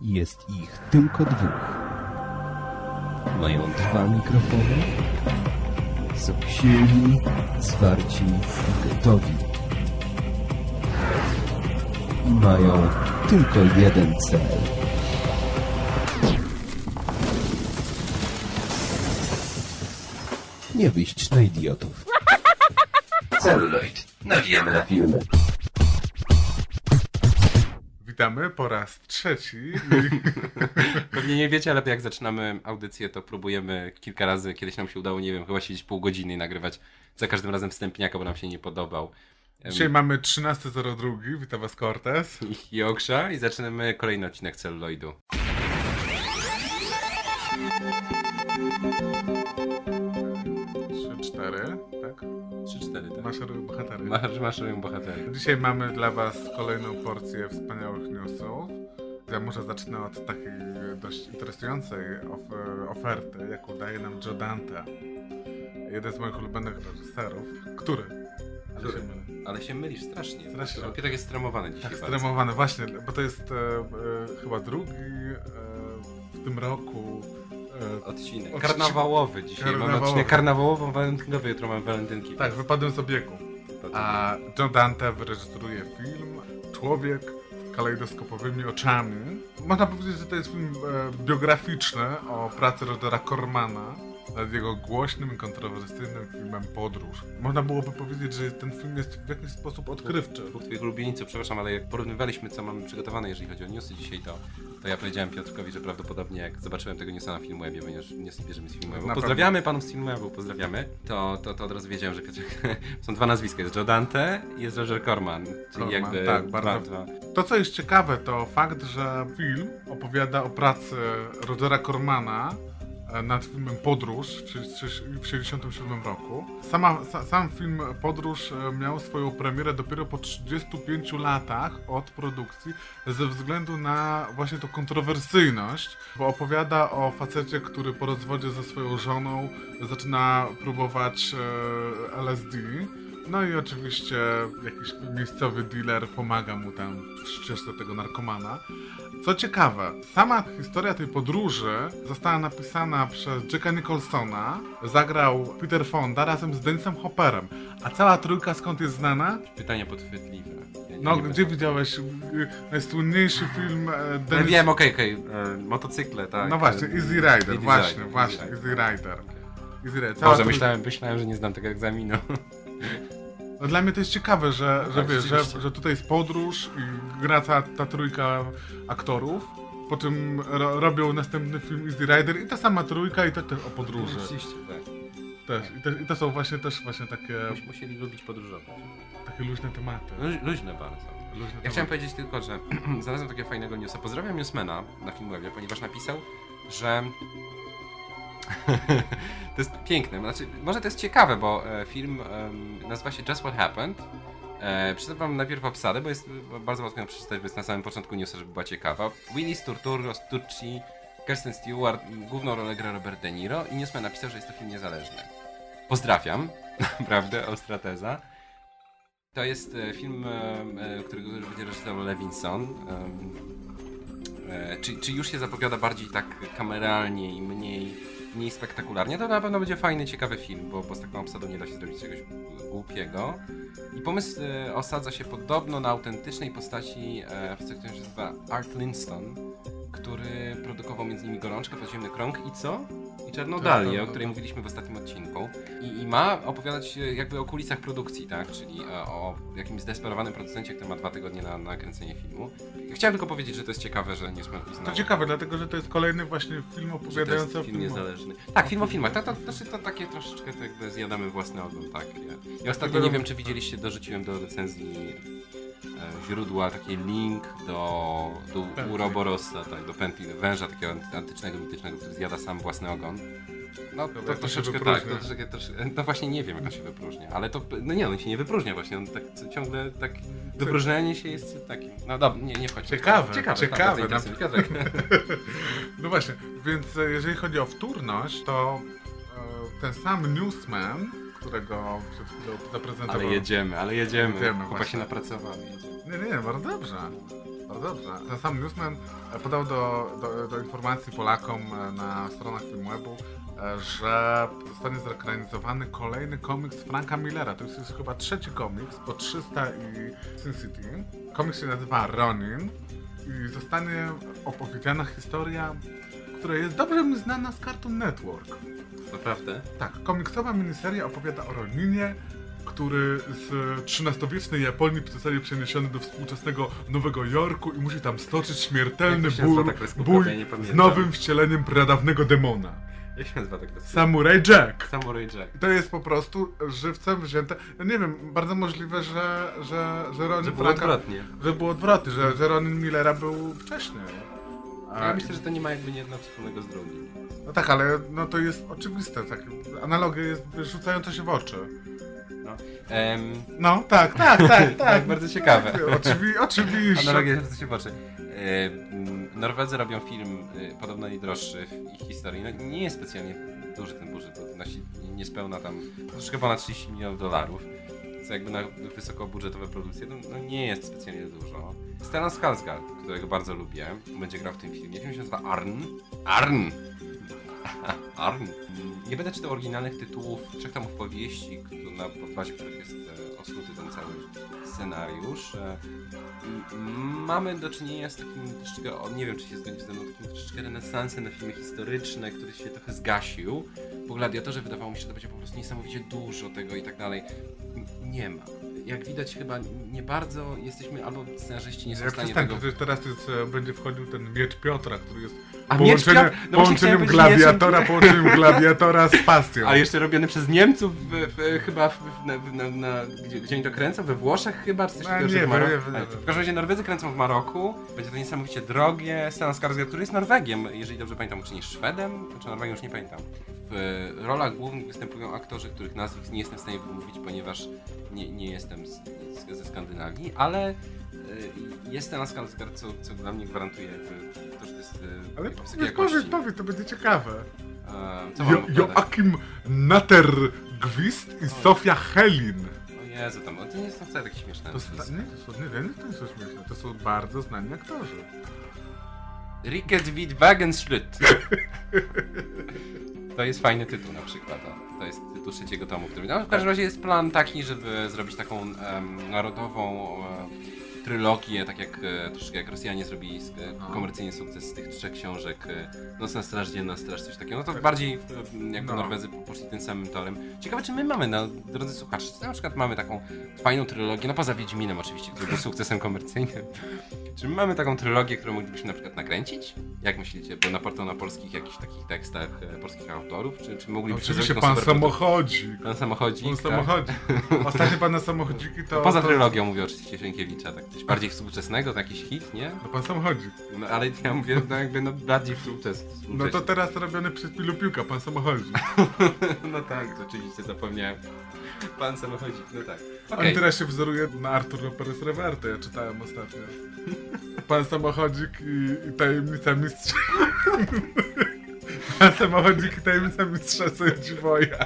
Jest ich tylko dwóch. Mają dwa mikrofony. Są silni, zwarci i gotowi. I mają tylko jeden cel. Nie wyjść na idiotów. Celuloid. Nawijamy na filmy. Witamy po raz trzeci. Pewnie nie wiecie, ale jak zaczynamy audycję, to próbujemy kilka razy, kiedyś nam się udało, nie wiem, chyba siedzieć pół godziny i nagrywać za każdym razem wstępniaka, bo nam się nie podobał. Dzisiaj mamy 13.02. Witam Was Cortez. i Joksza i zaczynamy kolejny odcinek celuloidu. Trzy, cztery, tak? 3-4, tak? Maszerują bohatery. Masz, maszerują bohatery. Dzisiaj mamy dla Was kolejną porcję wspaniałych newsów. Ja może zacznę od takiej dość interesującej of- oferty, jaką daje nam Joe Dante. Jeden z moich ulubionych reżyserów. Który? Ale się, ale się mylisz strasznie. Strasznie. Piotrek jest stremowany dzisiaj Tak bardzo. stremowany, właśnie, bo to jest e, e, chyba drugi e, w tym roku Odcinek. Odcinek. Karnawałowy dzisiaj. Mamy Karnawałowy. odcinek karnawałową, walentynkowy, jutro mamy walentynki. Tak, wypadłem z obiegu. A John Dante wyreżyseruje film Człowiek z kalejdoskopowymi oczami. Można powiedzieć, że to jest film e, biograficzny o pracy Rodera Cormana nad jego głośnym i kontrowersyjnym filmem Podróż. Można byłoby powiedzieć, że ten film jest w jakiś sposób odkrywczy. Dwóch twoich ulubieńców, przepraszam, ale jak porównywaliśmy, co mamy przygotowane, jeżeli chodzi o newsy dzisiaj, to, to ja powiedziałem Piotrkowi, że prawdopodobnie jak zobaczyłem tego newsa na Filmwebie, ponieważ news bierzemy z Filmwebu, pozdrawiamy panów z Filmwebu, pozdrawiamy, to, to, to od razu wiedziałem, że Piotrek, są dwa nazwiska, jest Joe Dante i jest Roger Corman, czyli Corman, jakby tak, bardzo- dwa. To, co jest ciekawe, to fakt, że film opowiada o pracy Rodera Cormana nad filmem Podróż w 1967 roku. Sama, sa, sam film Podróż e, miał swoją premierę dopiero po 35 latach od produkcji ze względu na właśnie tą kontrowersyjność, bo opowiada o facecie, który po rozwodzie ze swoją żoną zaczyna próbować e, LSD. No i oczywiście jakiś miejscowy dealer pomaga mu tam w ścieżce tego narkomana. Co ciekawe, sama historia tej podróży została napisana przez Jacka Nicholsona, zagrał Peter Fonda razem z Dennisem Hopperem. A cała trójka skąd jest znana? Pytania podchwytliwe. Ja No, nie gdzie wiem. widziałeś y, najsłynniejszy film e, Ja Dennis... wiem, okej, okej, e, motocykle, tak. No właśnie, Easy Rider, Easy właśnie, Rider, właśnie, Easy Easy Rider. Rider. Okej. Easy Rider. Cała Boże, trójka- myślałem, myślałem, że nie znam tego egzaminu. No dla mnie to jest ciekawe, że, że Tak, wiesz, że, że tutaj jest podróż i gra ta, ta trójka aktorów. Po czym ro, robią następny film Easy Rider i ta sama trójka i to też o podróży. Oczywiście, tak. Też. I, te, I to są właśnie też właśnie takie, musieli lubić podróżować. takie luźne tematy. Luź- Luźne bardzo. Luźne Ja tematy. chciałem powiedzieć tylko, że znalazłem takiego fajnego newsa. Pozdrawiam newsmana na Filmwebie, ponieważ napisał, że to jest piękne. Znaczy, może to jest ciekawe, bo e, film em, nazywa się Just What Happened. E, Przeczytam wam najpierw obsadę, bo jest bardzo łatwo ją przeczytać, bo jest na samym początku newsa, żeby była ciekawa. Willis Turturro, Sturci, Kirsten Stewart, główną rolę gra Robert De Niro i newsman napisał, że jest to film niezależny. Pozdrawiam, naprawdę, Ostrateza. To jest e, film, e, którego będzie reżyserował Levinson. Czy, czy już się zapowiada bardziej tak kameralnie i mniej, mniej spektakularnie? To na pewno będzie fajny, ciekawy film, bo, bo z taką obsadą nie da się zrobić czegoś głupiego. I pomysł e, osadza się podobno na autentycznej postaci e, faceta, który się nazywa Art Linston, który produkował między innymi Gorączkę, Podziemny Krąg i co? I Czernodalię, Tak, o tak, której mówiliśmy w ostatnim odcinku. I, I ma opowiadać e, jakby o kulisach produkcji, tak? Czyli e, o jakimś zdesperowanym producencie, który ma dwa tygodnie na nakręcenie filmu. Chciałem tylko powiedzieć, że to jest ciekawe, że nie uznał. To ciekawe, dlatego że to jest kolejny właśnie film opowiadający o film filmach. Tak, film o filmach. To, to, to, to takie troszeczkę to jakby zjadamy własny ogon, tak. Ja, ja ostatnio nie wiem, czy widzieliście, dorzuciłem do recenzji e, źródła taki link do, do. Uroborosa, tak, do Penty, węża takiego anty- antycznego, mitycznego, który zjada sam własny ogon. No to, to się troszeczkę tak, to troszeczkę, troszeczkę, no właśnie nie wiem jak on się wypróżnia, ale to, no nie, on się nie wypróżnia właśnie, on tak ciągle tak, wypróżnianie się jest takim, no dobra, nie, nie wchodźmy. to. Ciekawe, ciekawe, ciekawe, tak. Piotrek. No właśnie, więc e, jeżeli chodzi o wtórność, to e, ten sam Newsman, którego przed chwilą zaprezentował... Ale jedziemy, ale jedziemy. Jedziemy, właśnie. się napracowali. Nie, nie, bardzo dobrze. Bardzo dobrze. Ten sam Newsman e, podał do, do, do informacji Polakom na stronach Filmwebu, że zostanie zekranizowany kolejny komiks Franka Millera. To jest już chyba trzeci komiks, po 300 i Sin City. Komiks się nazywa Ronin i zostanie opowiedziana historia, która jest dobrze mi znana z Cartoon Network. Naprawdę? Tak, komiksowa miniseria opowiada o Roninie, który z XIII-wiecznej Japonii zostaje przeniesiony do współczesnego Nowego Jorku i musi tam stoczyć śmiertelny nazywa bój, Ja z nowym wcieleniem pradawnego demona. Jak się nazywa tak? Samurai Jack. Samurai Jack. To jest po prostu żywcem wzięte. No nie wiem, bardzo możliwe, że, że, że Ronin Że było Franka- odwrotnie. Że było odwrotnie, że, że Ronin Millera był wcześniej. A- Ja myślę, że to nie ma jakby jedno wspólnego z drugim. No tak, ale no to jest oczywiste. Tak, analogia jest rzucająca się w oczy. Em, No, tak, tak, tak, tak. bardzo ciekawe. Oczywi, oczywiście. Analogia jest się w oczy. Norwedzy robią film e, podobno najdroższy w ich historii. No, nie jest specjalnie duży ten budżet, to wynosi niespełna tam troszkę ponad 30 milionów dolarów. Co jakby na wysokobudżetowe produkcje, no, no nie jest specjalnie dużo. Stellan Skarsgård, którego bardzo lubię, będzie grał w tym filmie. Film się nazywa Arn. Arn! Arn. Nie będę czytał oryginalnych tytułów trzech tomów powieści, na podstawie których jest e, osnuty ten cały scenariusz. E, mamy do czynienia z takim troszeczkę, nie wiem czy się zgodzisz ze mną, takim troszeczkę renesansem na filmy historyczne, który się trochę zgasił. Po Gladiatorze wydawało mi się, że to będzie po prostu niesamowicie dużo tego i tak dalej. Nie ma. Jak widać chyba nie bardzo jesteśmy, albo scenarzyści nie są w stanie tego... teraz jest, będzie wchodził ten miecz Piotra, który jest A miecz Piotr- no połączeniem gladiatora, mieczem- połączeniem gladiatora z pasją. Ale jeszcze robiony przez Niemców w, w, chyba w, na, na, na, gdzie, gdzie oni to kręcą? We Włoszech chyba? Czy coś No, nie nie wiem, nie wiem. W każdym razie Norwedzy kręcą w Maroku. Będzie to niesamowicie drogie. Stan Skarsgård, który jest Norwegiem, jeżeli dobrze pamiętam, czy nie Szwedem, czy Norwegiem, już nie pamiętam. W rolach głównych występują aktorzy, których nazwisk nie jestem w stanie wymówić, ponieważ nie, nie jestem z, z, ze Skandynawii, ale jest Stan Skarsgård, co, co dla mnie gwarantuje jakby to, że to jest y, Ale powiedz, powiedz, powiedz, to będzie ciekawe. Co Jo? Joachim Natergwist i Sofia Helin. O Jezu, tam, to nie są wcale takie śmieszne. To, sta- nie, to są, nie wiem, to nie są śmieszne, to są bardzo znani aktorzy. Ricket vid Wagenschlütt. To jest fajny tytuł na przykład. o. To jest tytuł trzeciego tomu, który... No, w każdym razie jest plan taki, żeby zrobić taką em, narodową e, trylogię, tak jak e, troszkę jak Rosjanie zrobili e, No. komercyjny sukces z tych trzech książek e, Nocna Straż, Dzienna Straż, coś takiego. No to bardziej e, jakby No. Norwedzy poszli tym samym torem. Ciekawe, czy my mamy, no, drodzy słuchacze, czy na przykład mamy taką fajną trylogię, no poza Wiedźminem oczywiście, który był sukcesem komercyjnym. Czy my mamy taką trylogię, którą moglibyśmy na przykład nakręcić? Jak myślicie? Bo na portal na polskich jakichś takich tekstach e, polskich autorów? Czy, czy No, moglibyśmy oczywiście zrobić tą pan samochodzik. Pan samochodzik, Pan tak? samochodzik. Ostatnie pana samochodziki to... No, poza trylogią mówię oczywiście Sienkiewicza, tak coś bardziej współczesnego, to jakiś hit, nie? To pan samochodzik. No, ale ja mówię no, jakby no, bardziej współczesny. No to teraz robiony przez Pilu Piłka, pan samochodzik. No tak, oczywiście zapomniałem. Pan samochodzik, no tak. On Okej. teraz się wzoruje na Arturo Perez Reverte, ja czytałem ostatnio. Pan samochodzik i, i tajemnica mistrza. Pan samochodzik i tajemnica mistrza sędziwoja.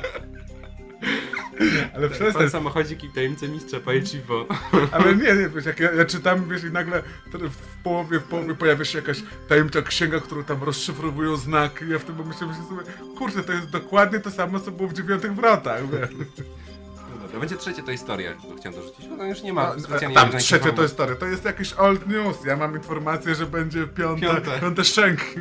Ale Pan przestań, samochodzik i tajemnice mistrza Pajciwo. ale nie, nie, wiesz, jak ja, ja czytam, wiesz, i nagle w połowie, w połowie pojawia się jakaś tajemnicza księga, którą tam rozszyfrowują znaki ja w tym momencie myślę sobie, kurczę, to jest dokładnie to samo, co było w dziewiątych wrotach, wiesz. No dobra, będzie trzecie to historia, to chciałem dorzucić, bo to już nie ma No, specjalnie tam, trzecie to informacji. story. To jest jakiś old news. Ja mam informację, że będzie piąte, Piąte. piąte szczęki.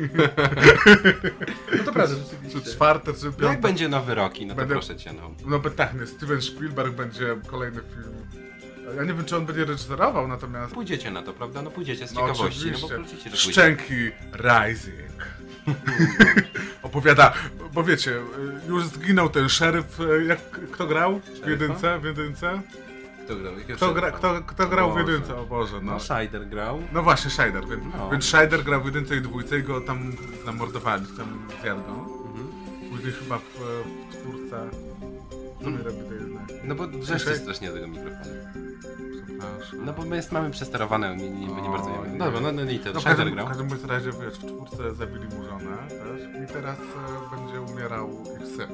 No to prawda, Czy rzeczywiście. czwarte, czy No jak piąte. będzie nowy Rocky, no to proszę cię, no. No tak, nie, Steven Spielberg będzie kolejny film. Ja nie wiem, czy on będzie reżyserował, natomiast... Pójdziecie na to, prawda? No pójdziecie z No ciekawości, no bo oczywiście. oczywiście, pójdziecie. Szczęki Rising. Opowiada, bo wiecie, już zginął ten szeryf, jak, kto grał w jedynce, w jedynce? Kto grał? Kto, gra, kto, kto grał w jedynce? O Boże, no. No, Scheider grał. No właśnie, Scheider, więc, No. więc Scheider grał w jedynce i dwójce i go tam zamordowali, tam zjadł go. Mhm. Później chyba w, w czwórce... Co mi robi to jednak? No bo drzeszczy Słyszałeś? strasznie do tego mikrofonu. No bo my jest, mamy przesterowane, nie, nie, nie bardzo nie. Dobra, no, no i to, No w Scheider każdym, grał. w każdym bądź razie, wiesz, w czwórce zabili mu żonę też i teraz e, będzie umierał ich syn.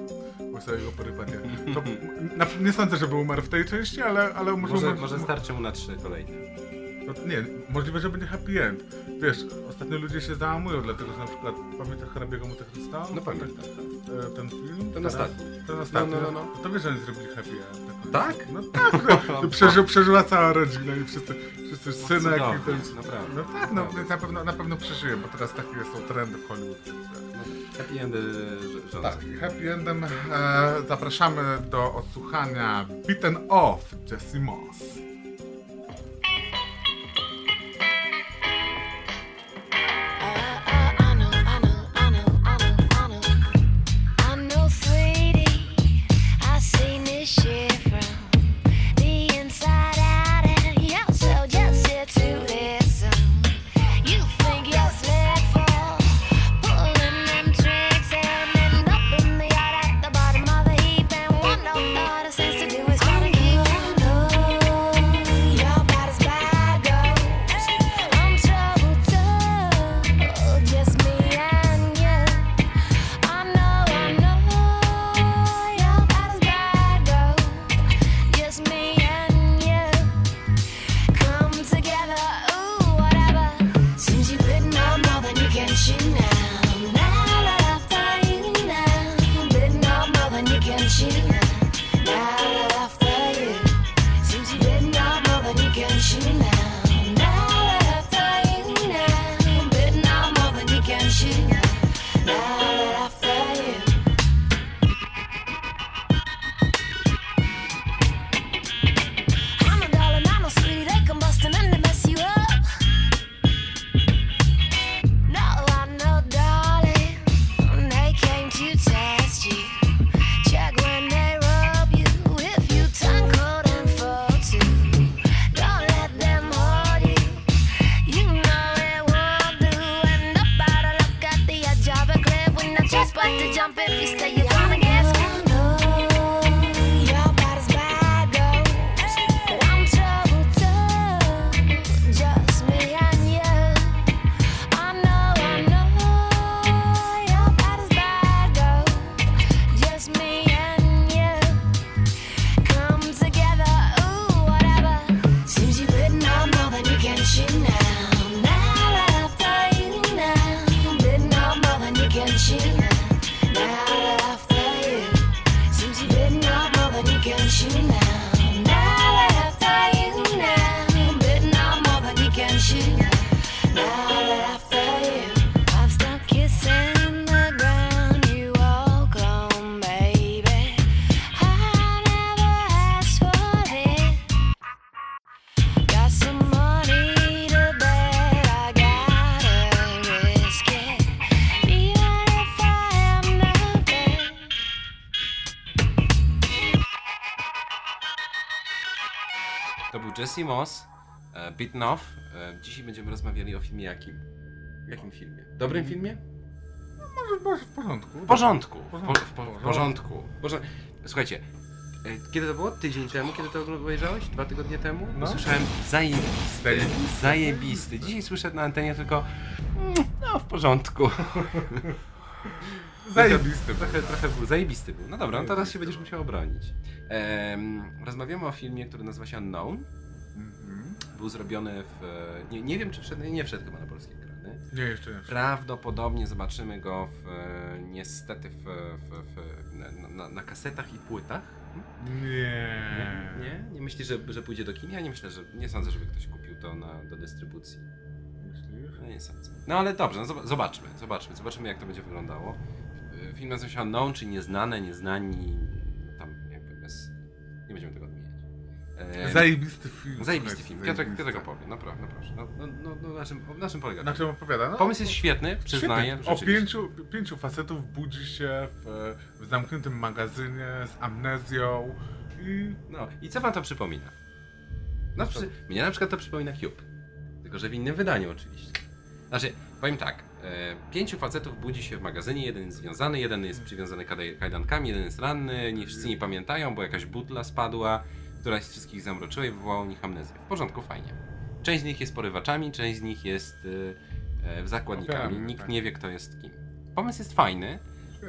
Bo sobie jego perypetie. To, na, nie sądzę, żeby umarł w tej części, ale, ale może, Może, umarł- może starczy mu na trzy kolejne. No, nie, możliwe, że będzie happy end. Wiesz, ostatnio ludzie się załamują, dlatego że na przykład pamiętasz hrabiego Monte Cristo? No pamiętam. E, Ten film? Ten Teraz? ostatni. Ten ostatni. No, no, no, To wiesz, że oni zrobili happy end. na końcu. Tak? No tak, no. Przeży, przeżyła cała rodzina i wszyscy, wszyscy synek i ten... naprawdę. No tak, no Naprawdę. na pewno, na pewno przeżyje, bo teraz takie są trendy w Hollywood. Więc. No, happy endy rządzą. Tak, happy endem e, zapraszamy do odsłuchania Beaten Off Jesse Moss. Moss, e, Off. E, dzisiaj będziemy rozmawiali o filmie jakim? Jakim filmie? Dobrym filmie? Może, może w porządku. W porządku. W, po, porządku. w, po, w porządku. Porząd- Słuchajcie, e, kiedy to było? Tydzień temu? Kiedy to obejrzałeś? Dwa tygodnie temu? No. Usłyszałem zajebisty. Zajebisty. Dzisiaj słyszę na antenie tylko mm, no w porządku. Zajebisty. Trochę, trochę był, zajebisty był. No dobra, no teraz się będziesz musiał obronić. Rozmawiamy o filmie, który nazywa się Unknown. Był zrobiony w... e, Nie, nie wiem, czy wszedł, nie wszedł chyba na polskie ekrany. Nie, jeszcze nie. Prawdopodobnie zobaczymy go w, e, niestety w, w, w, na, na, na kasetach i płytach. Nie. Nie? Nie myślisz, że, że pójdzie do kin? Ja nie myślę, że... Nie sądzę, żeby ktoś kupił to na, do dystrybucji. Myślisz? No nie sądzę. No ale dobrze, no zob- zobaczmy, zobaczmy, zobaczymy jak to będzie wyglądało. Y, Film nazywa się Unknown, czyli nieznane, nieznani, tam jakby bez... Nie będziemy tego. E, Zajebisty film. Zajebisty film. Piotrek. Piotrek opowie, naprawdę, no proszę. No, no, no, no na, czym, na czym polega Na czym opowiada? No, Pomysł jest świetny, przyznaję. Świetnie. O pięciu, pięciu facetów budzi się w, w zamkniętym magazynie z amnezją i No i co wam to przypomina? No, przy, mnie na przykład to przypomina Cube. Tylko, że w innym wydaniu oczywiście. Znaczy, powiem tak. E, pięciu facetów budzi się w magazynie, jeden jest związany, jeden jest przywiązany kajdankami, jeden jest ranny, nie wszyscy nie pamiętają, bo jakaś butla spadła, któraś z wszystkich zamroczyła i wywołała u nich amnezję. W porządku, fajnie. Część z nich jest porywaczami, część z nich jest e, e, zakładnikami. Ofiarami, Nikt tak. nie wie, kto jest kim. Pomysł jest fajny.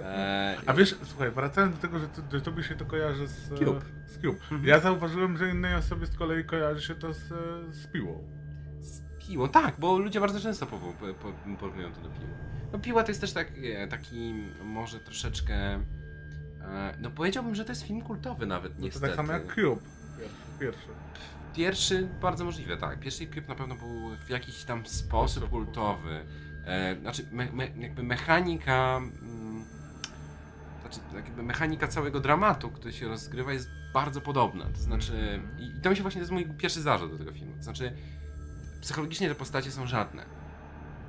E, A wiesz, słuchaj, wracając do tego, że, to, że tobie się to kojarzy z Cube. Z Cube. Mhm. Ja zauważyłem, że innej osobie z kolei kojarzy się to z, z piłą. piłą. Tak, bo ludzie bardzo często po, po, po, porównują to do piły. No piła to jest też tak, e, taki może troszeczkę... E, no powiedziałbym, że to jest film kultowy nawet, No to niestety. tak samo jak Cube. Pierwszy. Pierwszy, bardzo możliwe, tak. Pierwszy Cube na pewno był w jakiś tam sposób Sposób kultowy. E, znaczy, me, me, jakby mechanika. Mm, znaczy, jakby mechanika całego dramatu, który się rozgrywa, jest bardzo podobna. To znaczy, Mhm. i, i to mi się właśnie to jest mój pierwszy zarzut do tego filmu. To znaczy, psychologicznie te postacie są żadne.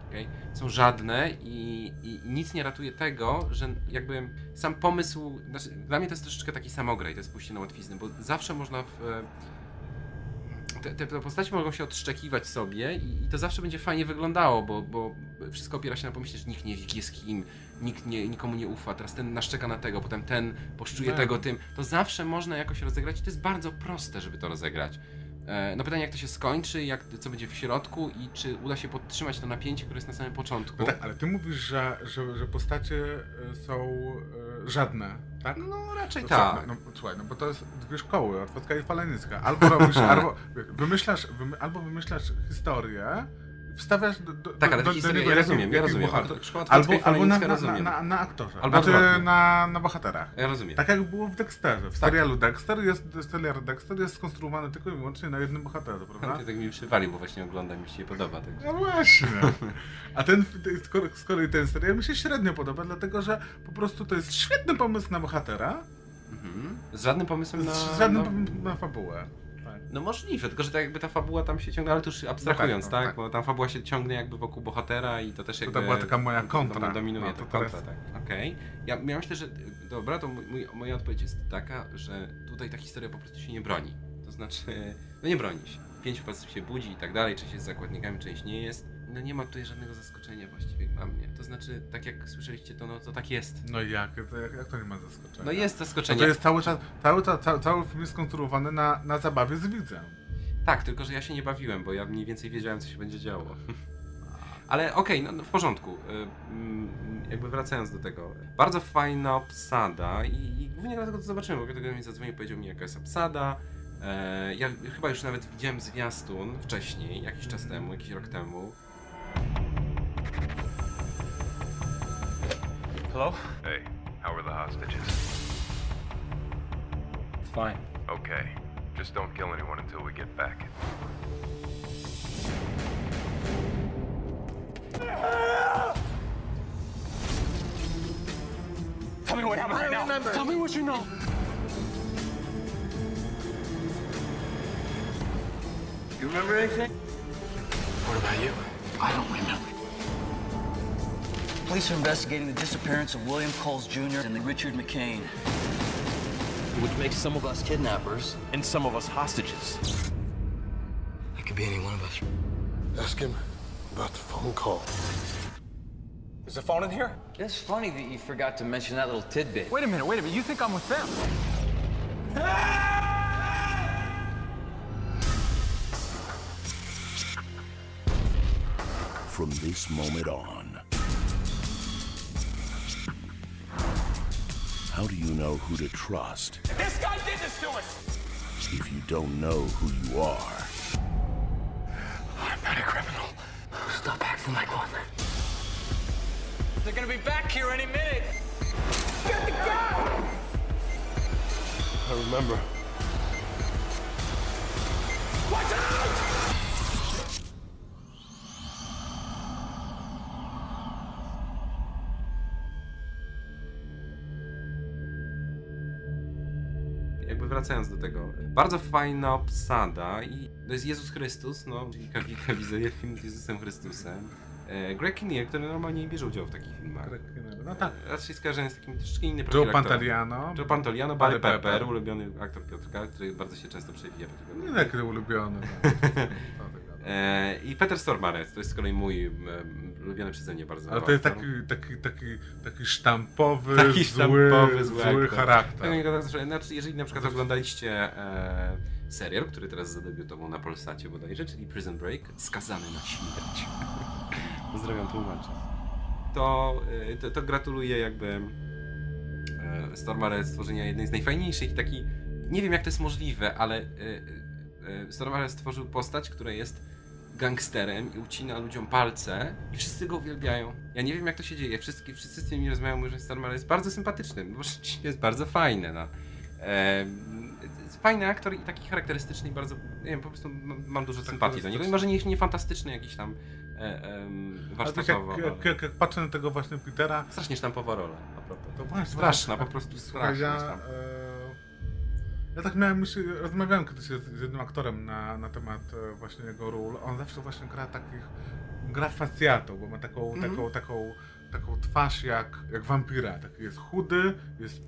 Okej? Są żadne i, i nic nie ratuje tego, że jakby sam pomysł. Znaczy, dla mnie to jest troszeczkę taki samograj, to jest pójście na łatwiznę, bo zawsze można w. e, Te, te, te postaci mogą się odszczekiwać sobie i, i to zawsze będzie fajnie wyglądało, bo, bo wszystko opiera się na pomyśle, że nikt nie wie, kim jest kim, nikt nie, nikomu nie ufa, teraz ten naszczeka na tego, potem ten poszczuje Tak. tego tym. To zawsze można jakoś rozegrać i to jest bardzo proste, żeby to rozegrać. E, No pytanie, jak to się skończy, jak, co będzie w środku i czy uda się podtrzymać to napięcie, które jest na samym początku. No tak, ale ty mówisz, że, że, że postacie e, są e, żadne, tak? No raczej No tak. No, no, słuchaj, no bo to jest dwie szkoły, Otwocka i Falenicka. Albo robisz, albo wymyślasz, wymy, albo wymyślasz historię, wstawiasz do, do, Tak, ale do, te historie, niego ja rozumiem, ja rozumiem. Albo, albo na, na, na, na aktorze, Albo znaczy na, na bohaterach. Ja rozumiem. Tak jak było w Dexterze. W Tak. serialu Dexter jest, serial Dexter jest skonstruowany tylko i wyłącznie na jednym bohaterze, prawda? Tak, tak mi przywali, bo właśnie oglądam mi się podoba. No właśnie. A ten, z kolei- ten serial mi się średnio podoba, dlatego że po prostu to jest świetny pomysł na bohatera, Mhm. Z żadnym pomysłem na... z żadnym na... pomysłem na fabułę. Tak. No możliwe, tylko że tak jakby ta fabuła tam się ciągnie, ale to już abstrahując, No tak, tak, no tak. Bo tam fabuła się ciągnie jakby wokół bohatera i to też To jakby... była taka moja kontra. dom- Dominuje No, ta to kontra, teraz- tak. Okej. Ja, ja myślę, że... Dobra, to mój, moja odpowiedź jest taka, że tutaj ta historia po prostu się nie broni. To znaczy, no nie broni się. Pięciu facetów się budzi i tak dalej, część jest zakładnikami, część nie jest. No nie ma tutaj żadnego zaskoczenia właściwie dla mnie. To znaczy, tak jak słyszeliście to, no to tak jest. No i jak? To, jak, jak to nie ma zaskoczenia? No jest No zaskoczenie. to jest cały czas, cały, ca- ca, cały film jest skonstruowany na, na zabawie z widzem. Tak, tylko że ja się nie bawiłem, bo ja mniej więcej wiedziałem, co się będzie działo. Ale okej, no, no w porządku. Y, mm, Jakby wracając do tego. Bardzo fajna obsada i, i głównie dlatego to zobaczyłem, bo Piotr mi zadzwonił, powiedział mi jaka jest obsada. E, ja chyba już nawet widziałem zwiastun wcześniej, jakiś czas temu, jakiś rok temu. Hello? Hey, how are the hostages? Fine. Okay. Just don't kill anyone until we get back. Tell me what happened right now. Tell me what you know. You remember anything? What about you? I don't remember. Police are investigating the disappearance of William Coles Jr. and the Richard McCain. which makes some of us kidnappers and some of us hostages. It could be any one of us. Ask him about the phone call. Is the phone in here? It's funny that you forgot to mention that little tidbit. Wait a minute, wait a minute. You think I'm with them? From this moment on, how do you know who to trust This guy did this to us! if you don't know who you are? I'm not a criminal. Stop acting like one. They're gonna be back here any minute. Get the gun! I remember. Watch out! Jakby wracając do tego. Bardzo fajna obsada i to jest Jezus Chrystus, no, czyli Kawika widzę film z Jezusem Chrystusem. E, Greg Kinnear, który normalnie nie bierze udziału w takich filmach. Greg Kinnear, no tak. Raczej skojarzony z takim troszeczkę innym profil Joe. Pantoliano. Joe Pantoliano, Barry Pepper, Pepper. ulubiony aktor Piotrka, który bardzo się często przewija. Nie taki ulubiony. No. E, I Peter Stormare, to jest z kolei mój ulubiony przeze mnie bardzo Ale to jest taki, taki, taki, taki sztampowy, Taki zły, sztampowy, zły, zły charakter. Tak, tak, tak, Znaczy, jeżeli na przykład oglądaliście e, serial, który teraz zadebiutował na Polsacie bodajże, czyli Prison Break, skazany na śmierć. Pozdrawiam tłumaczy. To, e, to, to gratuluję jakby e, Stormare stworzenia jednej z najfajniejszych i taki, nie wiem jak to jest możliwe, ale e, e, Stormare stworzył postać, która jest gangsterem i ucina ludziom palce i wszyscy go uwielbiają. Ja nie wiem jak to się dzieje, wszyscy, wszyscy z tymi rozmawiają, mówią, że jest bardzo sympatyczny, bo jest bardzo fajny, no. Jest fajny aktor i taki charakterystyczny i bardzo, nie wiem, po prostu mam, dużo sympatii do niego i może nie, nie fantastyczny jakiś tam e, Ale tak warsztatowo, jak, jak, ale jak, jak patrzę na tego właśnie Petera, strasznie sztampowa rola, propos. to właśnie... Straszna, właśnie- po prostu straszna. ja, e, ja tak miałem rozmawiałem kiedyś z, z jednym aktorem na, na temat e, właśnie jego ról. On zawsze właśnie gra takich, gra facjatą, bo ma taką, Mhm. taką, taką, taką twarz jak, jak wampira. Taki jest chudy, jest,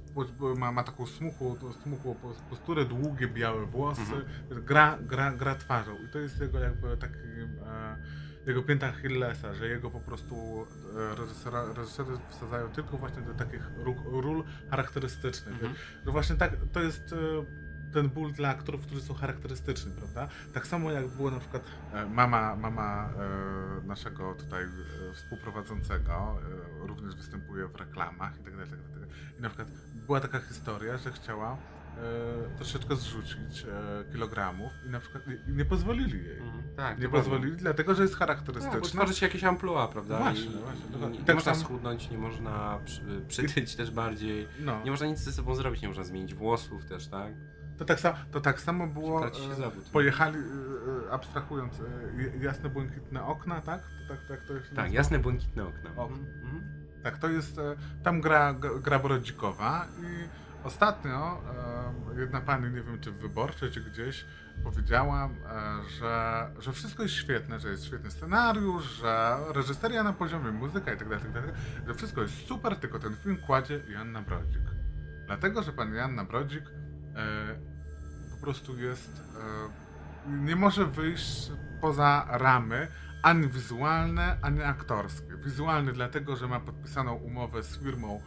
ma, ma taką smuchłą, smuchłą pos- posturę, długie białe włosy. Mhm. Gra, gra, gra twarzą i to jest jego jakby taki e, jego pięta Achillesa, że jego po prostu e, reżyserzy wsadzają tylko właśnie do takich ról, charakterystycznych. Mhm. Że właśnie tak, to jest e, ten ból dla aktorów, którzy są charakterystyczni, prawda? Tak samo jak było na przykład e, mama, mama naszego tutaj współprowadzącego, również występuje w reklamach i tak dalej, tak dalej. I na przykład była taka historia, że chciała e, troszeczkę zrzucić e, kilogramów i na przykład nie, nie pozwolili jej. Mhm. Tak, Nie to prawda. pozwolili, dlatego że jest Tak, bo charakterystyczna. tworzyć jakieś amplua, prawda? Właśnie, I, właśnie, i, nie Tak można samo- schudnąć, nie można przy, przytyć też bardziej. no, Nie można nic ze sobą zrobić, nie można zmienić włosów też, tak? to, tak samo, to tak samo było. Traci się e, zawód. Pojechali, e, e, abstrahując, e, j- błękitne okna, tak? To, tak, tak to się Tak, nazywa? jasne błękitne okna. O. Mhm. Mhm. Tak, to jest. e, Tam gra, g- gra Brodzikowa i ostatnio jedna pani, nie wiem czy w wyborczej, czy gdzieś, powiedziała, że, że wszystko jest świetne, że jest świetny scenariusz, że reżyseria na poziomie muzyka i tak dalej, tak że wszystko jest super, tylko ten film kładzie Joanna Brodzik. Dlatego, że pani Joanna Brodzik e, po prostu jest. E, nie może wyjść poza ramy ani wizualne, ani aktorskie. Wizualny dlatego, że ma podpisaną umowę z firmą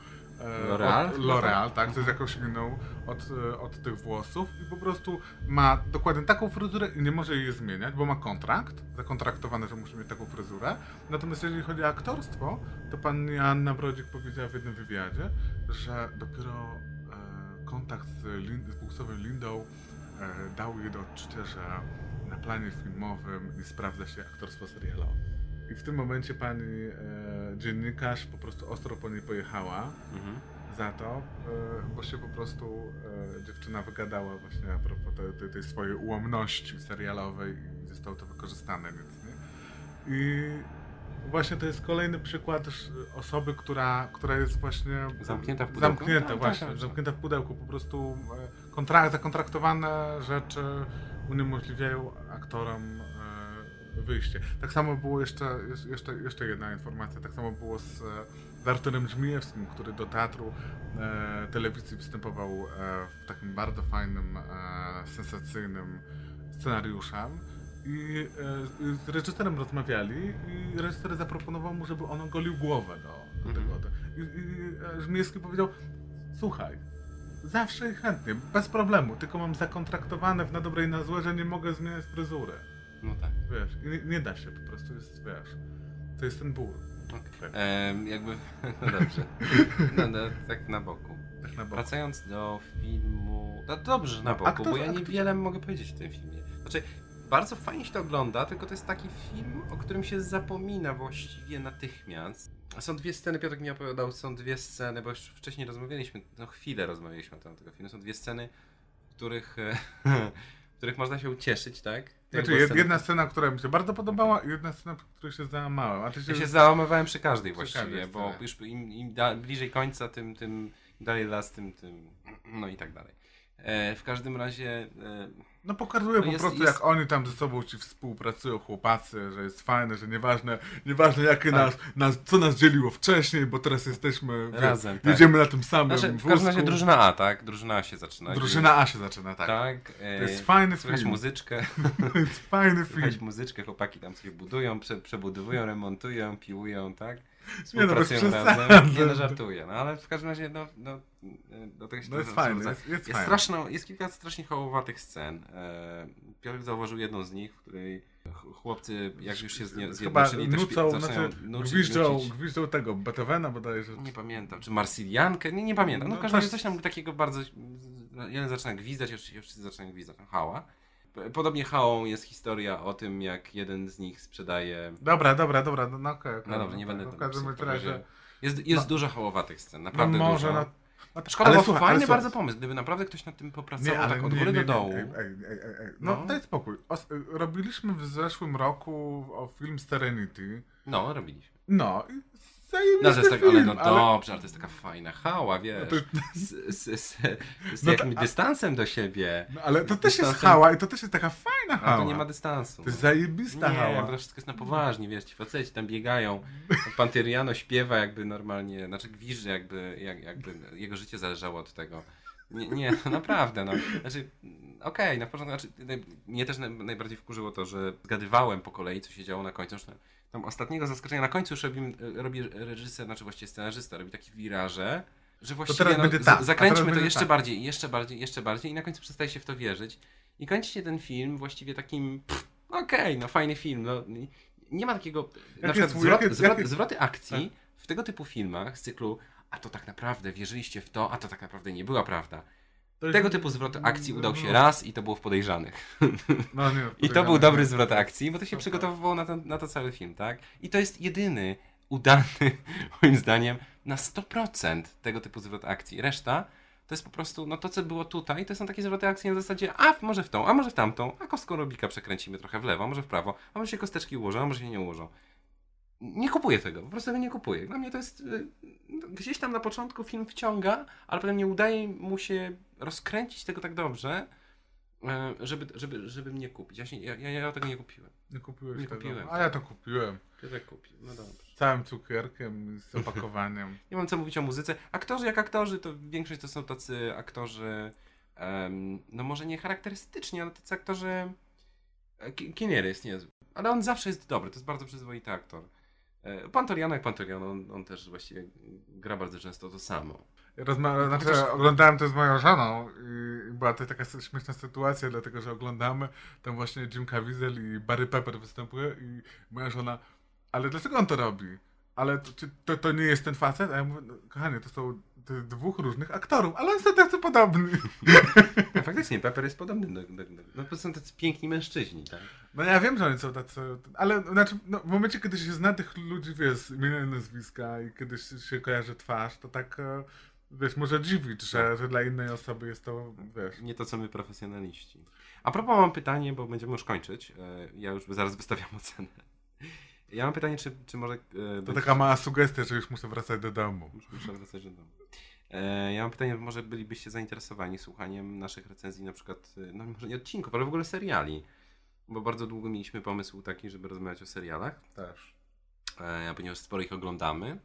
L'Oreal? od- L'Oreal, tak, to jest jakąś inną od, e, od tych włosów i po prostu ma dokładnie taką fryzurę i nie może jej zmieniać, bo ma kontrakt, zakontraktowane, że musi mieć taką fryzurę. Natomiast jeżeli chodzi o aktorstwo, to pani Anna Brodzik powiedziała w jednym wywiadzie, że dopiero e, kontakt z, z Buksowym Lindą e, dał jej do odczucia, że na planie filmowym nie sprawdza się aktorstwo serialowe. I w tym momencie pani e, dziennikarz po prostu ostro po niej pojechała Mhm. za to, e, bo się po prostu e, dziewczyna wygadała właśnie a propos tej, tej, tej swojej ułomności serialowej i zostało to wykorzystane, więc nie? I właśnie to jest kolejny przykład osoby, która, która jest właśnie Zamknięta w pudełku? Zamknięta, Tak, właśnie, tak, tak. zamknięta w pudełku, po prostu e, kontra- zakontraktowane rzeczy uniemożliwiają aktorom wyjście. Tak samo było jeszcze, jeszcze, jeszcze jedna informacja, tak samo było z, e, z Arturem Żmijewskim, który do teatru e, telewizji występował e, w takim bardzo fajnym, e, sensacyjnym scenariuszem. I e, z reżyserem rozmawiali i reżyser zaproponował mu, żeby on ogolił głowę do, do Mhm. tego. I, i e, Żmijewski powiedział, słuchaj, zawsze i chętnie, bez problemu, tylko mam zakontraktowane w na dobre i na złe, że nie mogę zmieniać fryzury. No tak. Wiesz, nie, nie da się, po prostu jest, wiesz, to jest ten ból. Okay. Ehm, jakby, no dobrze. No, no, tak na boku. Tak na boku. Wracając do filmu. No dobrze, że na No, boku, aktor- bo ja aktor- niewiele mogę powiedzieć w tym filmie. Znaczy, bardzo fajnie się to ogląda, tylko to jest taki film, o którym się zapomina właściwie natychmiast. Są dwie sceny, Piotr mi opowiadał, są dwie sceny, bo już wcześniej rozmawialiśmy, no chwilę rozmawialiśmy na temat tego filmu. Są dwie sceny, w których, e, w których można się ucieszyć, tak? Znaczy, jedna scena, która mi się bardzo podobała i jedna scena, w której się załamałem. A ty Ja się załamywałem przy każdej Przy właściwie, każdej bo już im, im da, bliżej końca, tym, tym dalej las, tym, tym, no i tak dalej. E, w każdym razie, e, No pokazuje No po jest- prostu, jest- jak oni tam ze sobą ci współpracują, chłopacy, że jest fajne, że nieważne, nieważne jakie Tak. nas, nas, co nas dzieliło wcześniej, bo teraz jesteśmy, Razem, tak. jedziemy na tym samym znaczy, w wózku. każdym razie drużyna A, tak? Drużyna A się zaczyna. Drużyna A się zaczyna, tak. Tak. e, To jest fajny Słychać film. muzyczkę, To jest fajny film. słychać muzyczkę, chłopaki tam coś budują, prze, przebudowują, remontują, piłują, tak? Nie no, Współpracują przesady. razem. Nie no, żartuję, no ale w każdym razie, no, no do tego się No jest wrzuca. jest- jest jest, fajny. straszno, jest kilka strasznie hołowatych scen. E, Piotr zauważył jedną z nich, w której ch- chłopcy, jak już się Chyba zjednoczyli, to śpie- nucą, zaczynają znaczy, nucić, gwiżdżą, nucić. gwiżdżą tego, Beethovena bodajże. Nie pamiętam, czy Marsyliankę, nie, nie pamiętam. No, No w każdym razie coś- tam takiego bardzo. Jeden zaczyna gwizdać, już już wszyscy zaczynają gwizdać. no, Hała. Podobnie Hałą jest historia o tym, jak jeden z nich sprzedaje... Dobra, dobra, dobra, no, no okej. okej, No dobrze, nie tak, będę no, tam W każdym razie... Jest, jest No. dużo hałowatych scen, No naprawdę może, dużo. no... no Szkoda, ale bo słuchaj, ale fajny słuchaj. bardzo pomysł, gdyby naprawdę ktoś nad tym popracował Nie, ale tak od góry nie, do nie, dołu. Ej, ej, ej. No, No. daj spokój. Os- y, robiliśmy w zeszłym roku o film Serenity. No, robiliśmy. No i No, zajebisty to jest tak, film, ale no dobrze, ale to jest taka fajna hała, wiesz. to- Z, z, z, z No to- jakimś a- dystansem do siebie. No, ale to też jest Dystansem- hała i to też jest taka fajna hała. to nie ma dystansu. To jest zajebista nie, hała. to wszystko jest na poważnie, wiesz, ci faceci tam biegają. Pan Tyriano śpiewa jakby normalnie, znaczy gwizdże jakby, jak, jakby jego życie zależało od tego. Nie, nie no naprawdę, no. Znaczy, okej, na początku, znaczy, naj- mnie też naj, najbardziej wkurzyło to, że zgadywałem po kolei, co się działo na końcu. Zresztą Tam ostatniego zaskoczenia na końcu już robi, robi reżyser, znaczy właściwie scenarzysta, robi takie wiraże, że właściwie teraz no, będzie tak, zakręćmy to jeszcze tak. bardziej, jeszcze bardziej, jeszcze bardziej i na końcu przestaje się w to wierzyć. I kończy się ten film właściwie takim, okej, no fajny film, no nie- ma takiego, na Jakie przykład jest- zwrot, zwrot, zwroty akcji w tego typu filmach z cyklu, a to tak naprawdę wierzyliście w to, a to tak naprawdę nie była prawda. Jest- Tego typu zwrot akcji udał się no. raz i to było w podejrzanych. No, nie, I to był dobry zwrot akcji, bo to się przygotowywało na to, na to cały film, tak? I to jest jedyny udany, moim zdaniem, na 100% tego typu zwrot akcji. Reszta to jest po prostu, no to co było tutaj, to są takie zwroty akcji na zasadzie, a może w tą, a może w tamtą, a kostką Rubika przekręcimy trochę w lewo, a może w prawo, a może się kosteczki ułożą, a może się nie ułożą. Nie kupuję tego, po prostu tego nie kupuję. Dla mnie to jest, y, no, gdzieś tam na początku film wciąga, ale potem nie udaje mu się rozkręcić tego tak dobrze, e, żeby, żeby, żeby mnie kupić. Ja, się, ja, ja, tego nie kupiłem. Nie kupiłeś Nie tego. kupiłem. A ja to kupiłem. Piotrek kupił, no dobrze. Całym cukierkiem, z opakowaniem. Nie mam co mówić o muzyce. Aktorzy jak aktorzy, to większość to są tacy aktorzy, em, no może nie charakterystyczni, ale tacy aktorzy... e, Ki- Kiniery jest niezły. Ale on zawsze jest dobry, to jest bardzo przyzwoity aktor. E, Pan Toriano jak Pan Toriano, on, on też właściwie gra bardzo często to samo. Rozma- znaczy, Chociaż- oglądałem to z moją żoną i była to taka śmieszna sytuacja, dlatego że oglądamy, tam właśnie Jim Caviezel i Barry Pepper występuje i moja żona, ale dlaczego on to robi? Ale to, czy to, to nie jest ten facet? A ja mówię, no, kochanie, to są to jest dwóch różnych aktorów, ale oni są tacy podobni. A faktycznie, Pepper jest podobny do, do, do... No to są tacy piękni mężczyźni, tak? No ja wiem, że oni są tacy, ale znaczy, no, w momencie, kiedy się zna tych ludzi, wiesz, imienia nazwiska i kiedy się, kojarzy twarz, to tak, e, wiesz, może dziwić, że, że dla innej osoby jest to, wiesz... Nie to, co my profesjonaliści. A propos mam pytanie, bo będziemy już kończyć. E, Ja już zaraz wystawiam ocenę. Ja mam pytanie, czy, czy może... e, To taka mała sugestia, że już muszę wracać do domu. Już muszę wracać do domu. E, Ja mam pytanie, może bylibyście zainteresowani słuchaniem naszych recenzji, na przykład, e, no może nie odcinków, ale w ogóle seriali. Bo bardzo długo mieliśmy pomysł taki, żeby rozmawiać o serialach, Też. e, ponieważ sporo ich oglądamy.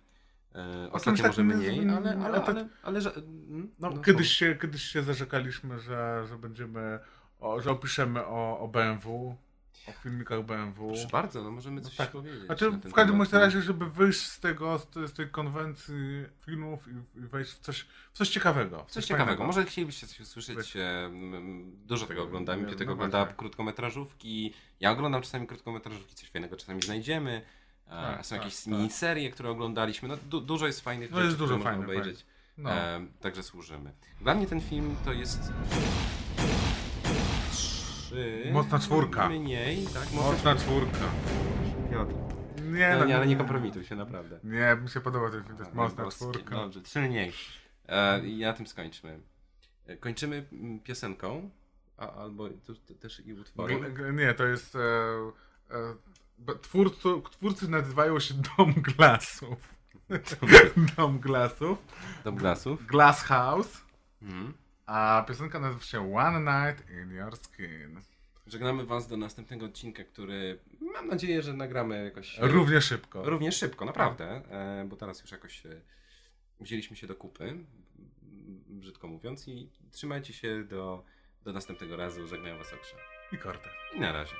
E, Ostatnio może takim mniej, ale, ale, ale to- ale, ale, że, mm, No, no, kiedyś, się, kiedyś się zarzekaliśmy, że, że będziemy, o, że opiszemy o, o BMW, o filmikach BMW. Proszę bardzo, no możemy coś tak. powiedzieć. Znaczy, w każdym temat. bądź razie, żeby wyjść z tego, z, tej- konwencji filmów i, wejść w coś, w coś ciekawego. w Coś fajnego. ciekawego. Może chcielibyście coś usłyszeć. em, Dużo tego oglądamy. Piotrek no ogląda właśnie. krótkometrażówki. Ja oglądam czasami krótkometrażówki, coś fajnego czasami znajdziemy. E, Tak, Są tak, jakieś tak. miniserie, które oglądaliśmy. No, du dużo jest fajnych No rzeczy, jest dużo które fajnych, obejrzeć. No. Em, także służymy. Dla mnie ten film to jest... Trzy... Mocna czwórka. Mniej, tak? Mocna czwórka. Piotr. Nie, No, no, nie, ale nie kompromituj się, naprawdę. Nie, mi się podoba ten film, to jest mocna czwórka. Dobrze, trzy mniej. E, I na tym skończmy. E, Kończymy mm, piosenką, a, albo tu, tu też i utworem. G- g- Nie, to jest. E, e, b- twórcy, twórcy nazywają się Dom Glasów. Dom Glasów. Dom Glasów. Glass House. Mhm. A piosenka nazywa się One Night in Your Skin. Żegnamy Was do następnego odcinka, który mam nadzieję, że nagramy jakoś. e, Równie szybko. Równie szybko, naprawdę. E, bo teraz już jakoś e, wzięliśmy się do kupy, brzydko mówiąc, i trzymajcie się do, do następnego razu. Żegnają Was Okrza. I Cortez. I na razie.